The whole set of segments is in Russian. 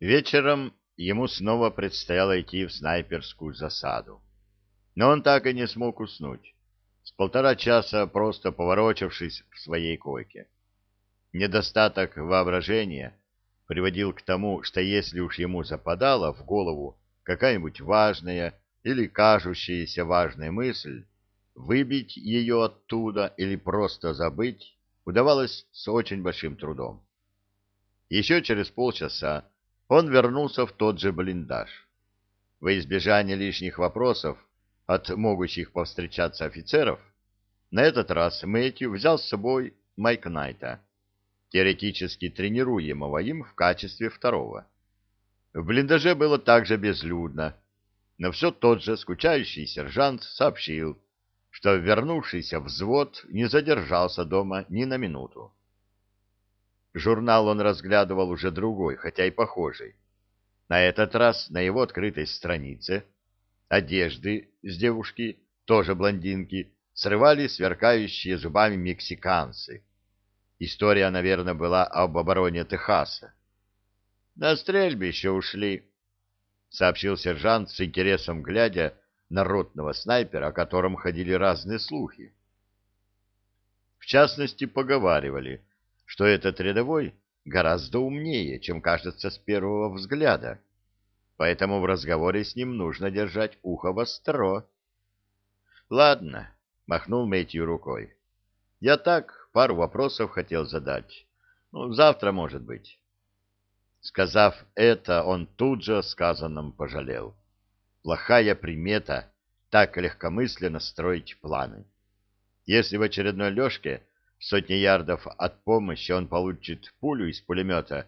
Вечером ему снова предстояло идти в снайперскую засаду. Но он так и не смог уснуть, с полтора часа просто поворочившись в своей койке. Недостаток воображения приводил к тому, что если уж ему западала в голову какая-нибудь важная или кажущаяся важная мысль, выбить ее оттуда или просто забыть удавалось с очень большим трудом. Еще через полчаса он вернулся в тот же блиндаж. Во избежание лишних вопросов от могущих повстречаться офицеров, на этот раз Мэтью взял с собой Майк Найта, теоретически тренируемого им в качестве второго. В блиндаже было также безлюдно, но все тот же скучающий сержант сообщил, что вернувшийся взвод не задержался дома ни на минуту. Журнал он разглядывал уже другой, хотя и похожий. На этот раз на его открытой странице одежды с девушки, тоже блондинки, срывали сверкающие зубами мексиканцы. История, наверное, была об обороне Техаса. «На стрельбище ушли», — сообщил сержант с интересом, глядя на ротного снайпера, о котором ходили разные слухи. В частности, поговаривали, что этот рядовой гораздо умнее, чем кажется с первого взгляда, поэтому в разговоре с ним нужно держать ухо востро. «Ладно», — махнул Мэтью рукой, — «я так пару вопросов хотел задать. Ну, завтра, может быть». Сказав это, он тут же сказанным пожалел. Плохая примета так легкомысленно строить планы. Если в очередной лёжке сотни ярдов от помощи он получит пулю из пулемета,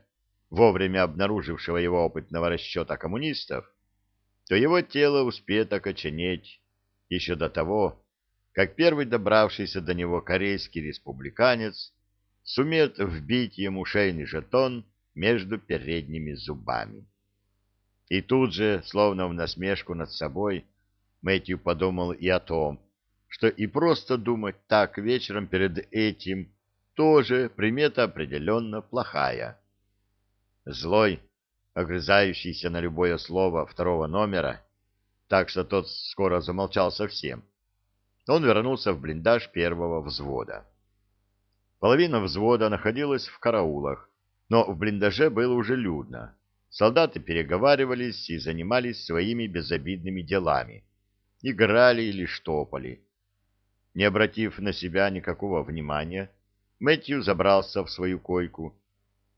вовремя обнаружившего его опытного расчета коммунистов, то его тело успеет окоченеть еще до того, как первый добравшийся до него корейский республиканец сумеет вбить ему шейный жетон между передними зубами. И тут же, словно в насмешку над собой, Мэтью подумал и о том, что и просто думать так вечером перед этим тоже примета определенно плохая. Злой, огрызающийся на любое слово второго номера, так что тот скоро замолчал совсем, он вернулся в блиндаж первого взвода. Половина взвода находилась в караулах, но в блиндаже было уже людно. Солдаты переговаривались и занимались своими безобидными делами. Играли или штопали. Не обратив на себя никакого внимания, Мэтью забрался в свою койку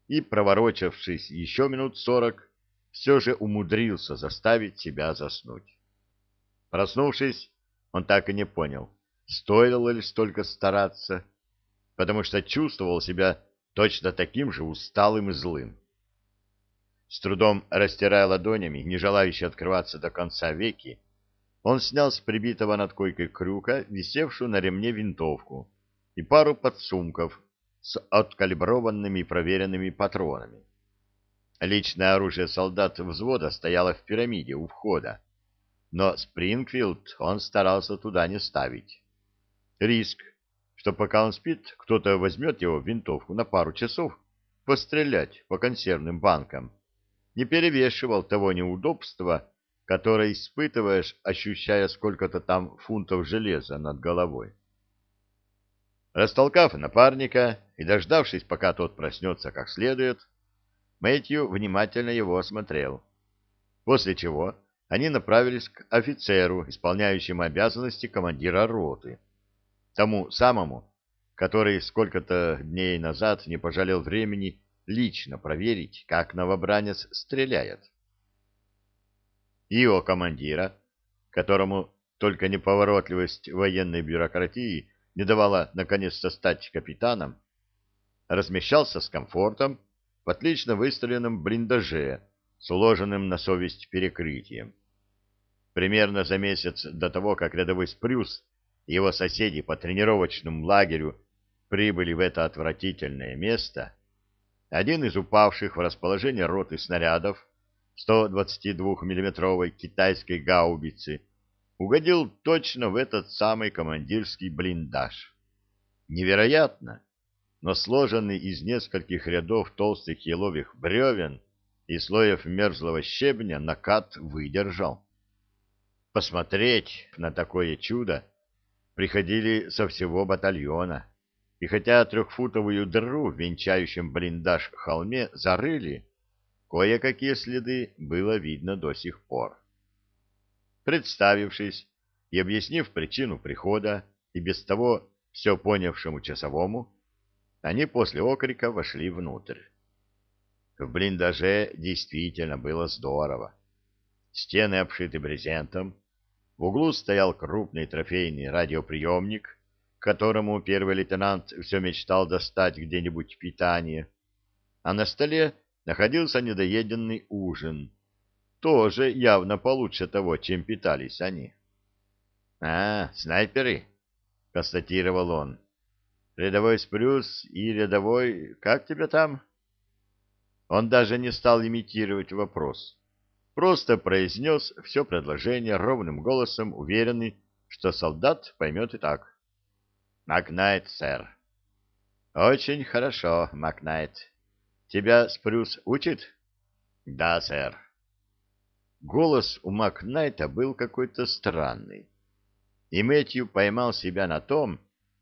и, проворочавшись еще минут сорок, все же умудрился заставить себя заснуть. Проснувшись, он так и не понял, стоило ли столько стараться, потому что чувствовал себя точно таким же усталым и злым. С трудом растирая ладонями, не желающие открываться до конца веки, он снял с прибитого над койкой крюка висевшую на ремне винтовку и пару подсумков с откалиброванными и проверенными патронами. Личное оружие солдат взвода стояло в пирамиде у входа, но Спрингфилд он старался туда не ставить. Риск, что пока он спит, кто-то возьмет его винтовку на пару часов пострелять по консервным банкам, не перевешивал того неудобства, которое испытываешь, ощущая сколько-то там фунтов железа над головой. Растолкав напарника и дождавшись, пока тот проснется как следует, Мэтью внимательно его осмотрел, после чего они направились к офицеру, исполняющему обязанности командира роты, тому самому, который сколько-то дней назад не пожалел времени лично проверить, как новобранец стреляет. Его командира, которому только неповоротливость военной бюрократии не давала наконец-то стать капитаном, размещался с комфортом в отлично выстроенном блиндаже с уложенным на совесть перекрытием. Примерно за месяц до того, как рядовой Спрюс и его соседи по тренировочному лагерю прибыли в это отвратительное место, один из упавших в расположение роты снарядов 122-миллиметровой китайской гаубицы угодил точно в этот самый командирский блиндаж. Невероятно, но сложенный из нескольких рядов толстых еловых бревен и слоев мерзлого щебня накат выдержал. Посмотреть на такое чудо приходили со всего батальона, и хотя трехфутовую дыру в венчающем блиндаж холме зарыли, кое-какие следы было видно до сих пор. Представившись и объяснив причину прихода и без того все понявшему часовому, они после окрика вошли внутрь. В блиндаже действительно было здорово. Стены обшиты брезентом, в углу стоял крупный трофейный радиоприемник, которому первый лейтенант все мечтал достать где-нибудь питание, а на столе находился недоеденный ужин, тоже явно получше того, чем питались они. — А, снайперы, — констатировал он. — Рядовой Спрюс и рядовой... Как тебя там? Он даже не стал имитировать вопрос. Просто произнес все предложение ровным голосом, уверенный, что солдат поймет и так. — Макнайт, сэр. — Очень хорошо, Макнайт. Тебя Спрюс учит? — Да, сэр. Голос у Макнайта был какой-то странный. И Мэтью поймал себя на том,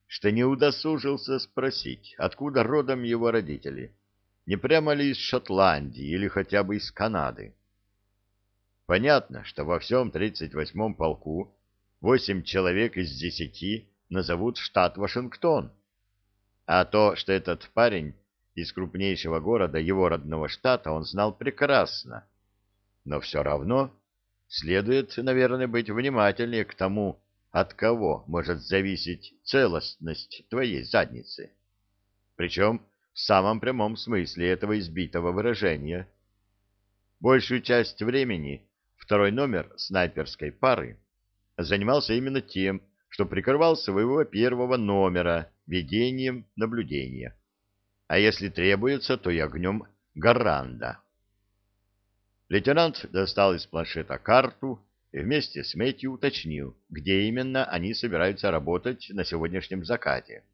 что не удосужился спросить, откуда родом его родители, не прямо ли из Шотландии или хотя бы из Канады. Понятно, что во всем 38-м полку восемь человек из десяти назовут штат Вашингтон. А то, что этот парень из крупнейшего города его родного штата, он знал прекрасно но все равно следует, наверное, быть внимательнее к тому, от кого может зависеть целостность твоей задницы. Причем в самом прямом смысле этого избитого выражения. Большую часть времени второй номер снайперской пары занимался именно тем, что прикрывал своего первого номера ведением наблюдения, а если требуется, то и огнем гаранда. Лейтенант достал из планшета карту и вместе с Мэтью уточнил, где именно они собираются работать на сегодняшнем закате.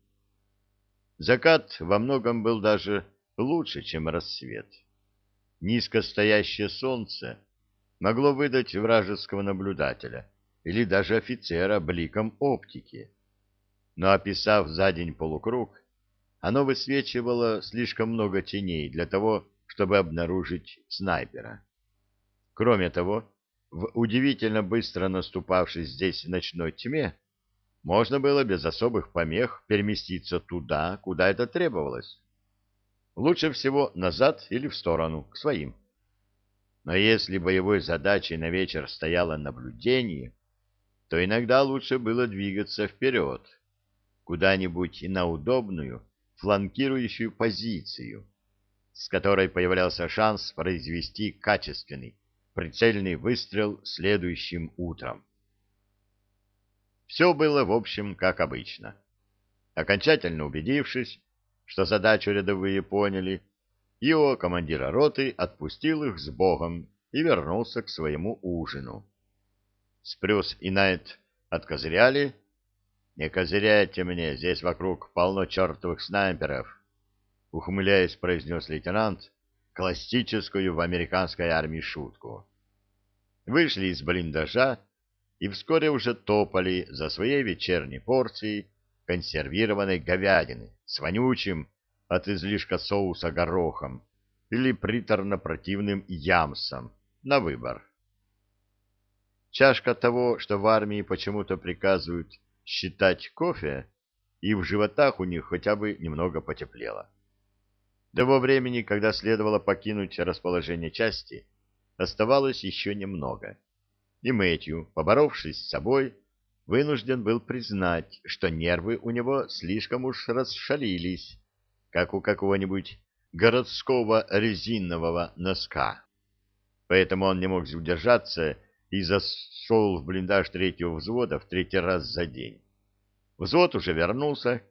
Закат во многом был даже лучше, чем рассвет. Низко стоящее солнце могло выдать вражеского наблюдателя или даже офицера бликом оптики. Но описав за день полукруг, оно высвечивало слишком много теней для того, чтобы обнаружить снайпера. Кроме того, в удивительно быстро наступавшей здесь ночной тьме можно было без особых помех переместиться туда, куда это требовалось. Лучше всего назад или в сторону, к своим. Но если боевой задачей на вечер стояло наблюдение, то иногда лучше было двигаться вперед, куда-нибудь на удобную, фланкирующую позицию, с которой появлялся шанс произвести качественный, прицельный выстрел следующим утром. Все было, в общем, как обычно. Окончательно убедившись, что задачу рядовые поняли, Ио, командира роты, отпустил их с Богом и вернулся к своему ужину. Спрюс и Найт откозыряли. «Не козыряйте мне, здесь вокруг полно чертовых снайперов», — ухмыляясь, произнес лейтенант, классическую в американской армии шутку. Вышли из блиндажа и вскоре уже топали за своей вечерней порцией консервированной говядины с вонючим от излишка соуса горохом или приторно-противным ямсом на выбор. Чашка того, что в армии почему-то приказывают считать кофе, и в животах у них хотя бы немного потеплело. Того времени, когда следовало покинуть расположение части, оставалось еще немного. И Мэтью, поборовшись с собой, вынужден был признать, что нервы у него слишком уж расшалились, как у какого-нибудь городского резинового носка. Поэтому он не мог удержаться и зашел в блиндаж третьего взвода в третий раз за день. Взвод уже вернулся,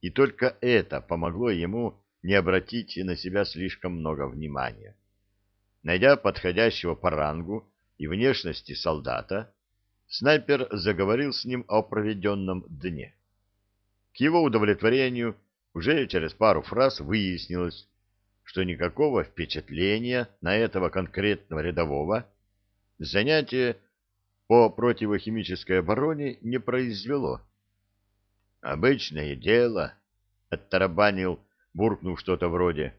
и только это помогло ему не обратить на себя слишком много внимания. Найдя подходящего по рангу и внешности солдата, снайпер заговорил с ним о проведенном дне. К его удовлетворению уже через пару фраз выяснилось, что никакого впечатления на этого конкретного рядового занятие по противохимической обороне не произвело. «Обычное дело», — оттарабанил, буркнув что-то вроде.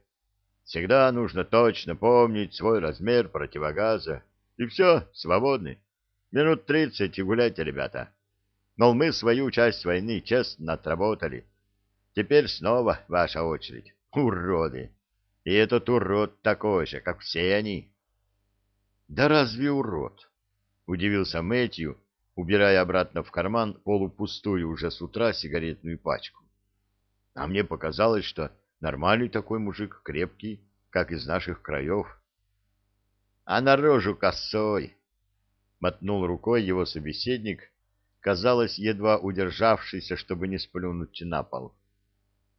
«Всегда нужно точно помнить свой размер противогаза. И все, свободны. Минут тридцать и гуляйте, ребята. Мол, мы свою часть войны честно отработали. Теперь снова ваша очередь. Уроды! И этот урод такой же, как все они». «Да разве урод?» — удивился Мэтью, убирая обратно в карман полупустую уже с утра сигаретную пачку. А мне показалось, что нормальный такой мужик, крепкий, как из наших краев. — А наружу косой! — мотнул рукой его собеседник, казалось, едва удержавшийся, чтобы не сплюнуть на пол.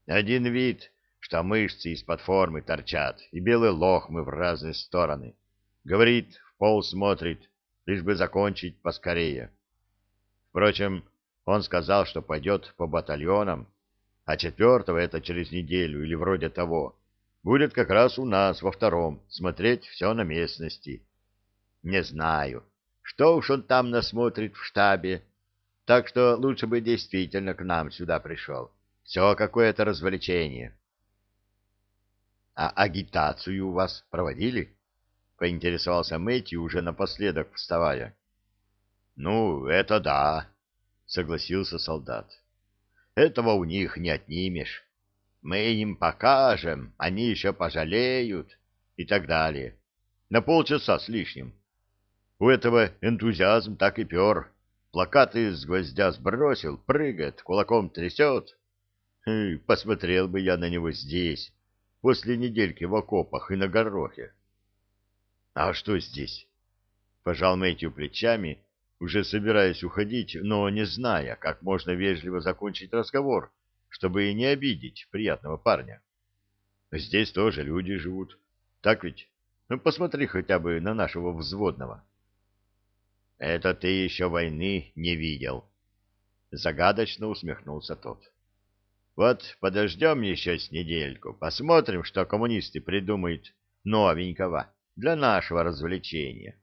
Один вид, что мышцы из-под формы торчат, и белые лохмы в разные стороны. Говорит, в пол смотрит, лишь бы закончить поскорее. Впрочем, он сказал, что пойдет по батальонам, а четвертого, это через неделю или вроде того, будет как раз у нас во втором, смотреть все на местности. Не знаю, что уж он там насмотрит в штабе, так что лучше бы действительно к нам сюда пришел. Все какое-то развлечение. — А агитацию у вас проводили? — поинтересовался Мэтью уже напоследок, вставая. — Ну, это да, — согласился солдат. — Этого у них не отнимешь. Мы им покажем, они еще пожалеют и так далее. На полчаса с лишним. У этого энтузиазм так и пер. Плакаты с гвоздя сбросил, прыгает, кулаком трясет. Посмотрел бы я на него здесь, после недельки в окопах и на горохе. А что здесь? Пожал Мэтью плечами, уже собираясь уходить, но не зная, как можно вежливо закончить разговор, чтобы и не обидеть приятного парня. Здесь тоже люди живут. Так ведь? Ну, посмотри хотя бы на нашего взводного. Это ты еще войны не видел. Загадочно усмехнулся тот. Вот подождем еще с недельку, посмотрим, что коммунисты придумают новенького для нашего развлечения.